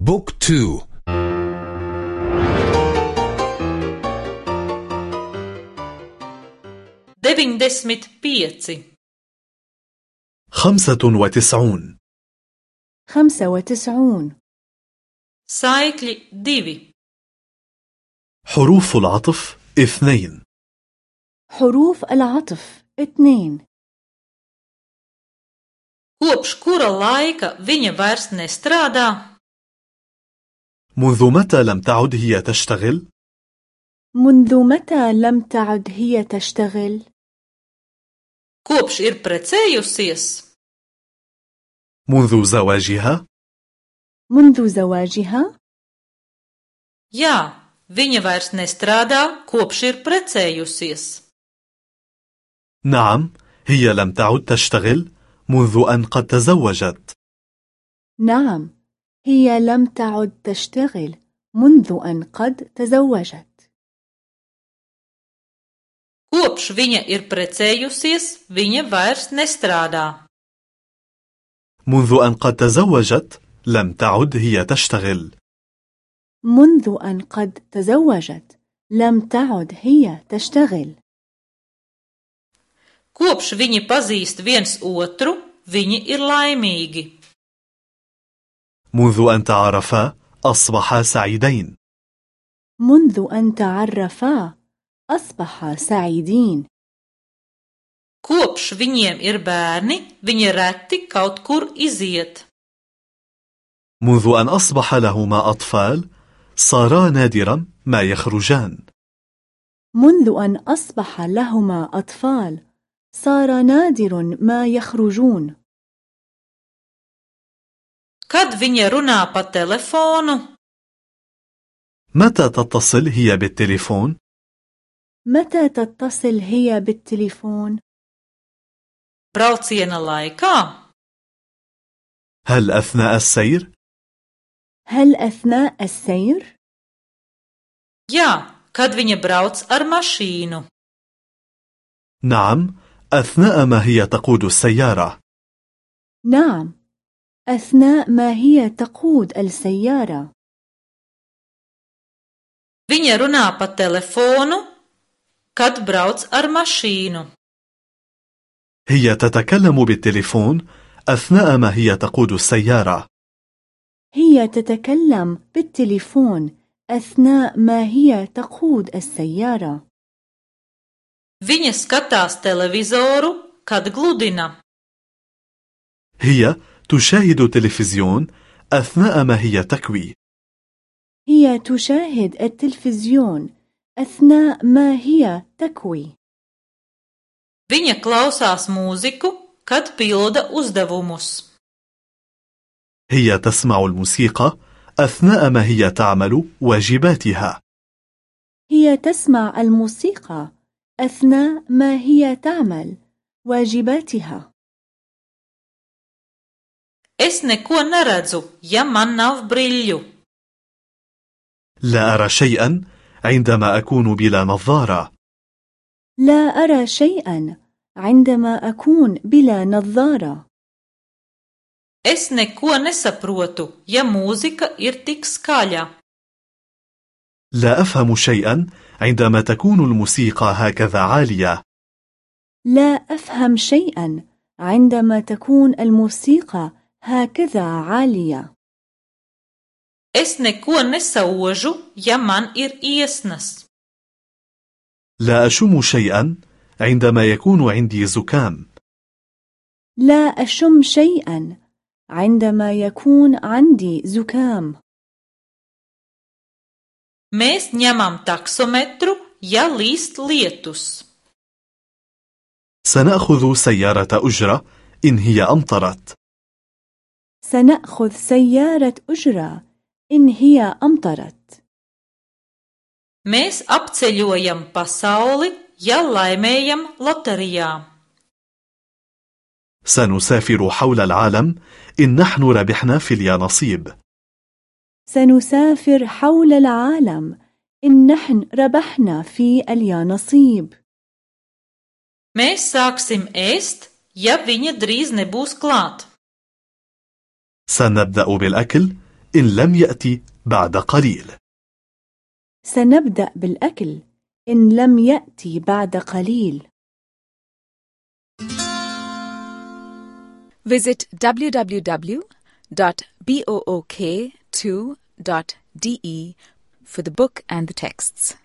book two. deviņdesmit pieci خمسة وتسعون. خمسة وتسعون. saikļi divi حروف العطف اثنين. حروف العطف اثنين. Kopš kura laika viņa vairs nestrādā? منذ متى لم تعد هي تشتغل؟ منذ متى لم تعد هي تشتغل؟ kopš ir precējusies, منذ زواجها؟ منذ زواجها؟ jā, viņa vairs nestrādā, kopš ir precējusies. نعم هي لم تعد تشتغل منذ أن قد تزوجت نعم هي لم تعد تشتغل منذ أن قد تزوجت Kopš viņa ir precējusies, viņa vairs nestrādā. منذ أن قد تزوجت لم تعد هي تشتغل منذ أن قد تزوجت لم تعد هي تشتغل Kopš viņi pazīst viens otru, viņi ir laimīgi. منذ أن تعرفا أصبحا سعيدين. منذ أن تعرفا أصبحا سعيدين. Kopš viņiem ir bērni, viņi reti kaut kur iziet. منذ أن أصبح لهما أطفال صارا نادرا ما يخرجان. منذ أن أصبح لهما أطفال صار نادر ما يخرجون. Kad viņa runā pa telefonu, متى تتصل هي بالتليفون؟ متى تتصل هي بالتليفون؟ brauciena laikā, هل أثناء السير؟ هل أثناء السير؟ jā, kad viņa brauc ar mašīnu, نعم أثناء ما هي تقود السيارة نعم أثناء ما هي تقود السيارة. Viņa runā pa telefonu, kad brauc ar mašīnu, هي تتكلم بالتليفون أثناء ما هي تقود السيارة. هي تتكلم بالتليفون أثناء ما هي تقود السيارة. Viņa skatās televizoru, kad gludina, هي تشاهد تلفزيون أثناء ما هي تكوي. هي تشاهد التلفزيون أثناء ما هي تكوي. Viņa klausās mūziku, kad pilda uzdevumus. هي تسمع الموسيقى أثناء ما هي تعمل واجباتها. هي تسمع الموسيقى أثناء ما هي تعمل واجباتها. Es neko neredzu, ja man nav brīļu. لا أرى شيئا عندما أكون بلا نظارة لا أرى شيئا عندما أكون بلا نظارة Es neko nesaprotu, ja mūzika ir tik skaļa. لا أفهم شيئا عندما تكون الموسيقى هكذا عالية لا أفهم شيئا عندما تكون الموسيقى هكذا عالية Es neko nesaužu, ja man ir iesnas. لا أشم شيئا عندما يكون عندي زكام لا أشم شيئا عندما يكون عندي زكام Mēs ņemam taksometru, ja līst lietus. سنأخذ سيارة أجرة إن هي أمطرت سنأخذ سيارة أجرة. إن هي أمطرت. Mēs apceļojam pasauli, ja laimējam loterijā. سنسافر حول العالم. إن نحن ربحنا في اليانصيب. سنسافر حول العالم. إن نحن ربحنا في اليانصيب. Mēs sāksim ēst, ja viņa drīz nebūs klāt. سنبدأ بالأكل إن لم يأتي بعد قليل سنبدأ بالأكل إن لم يأتي بعد قليل Visit www.book2.de for the book and the texts.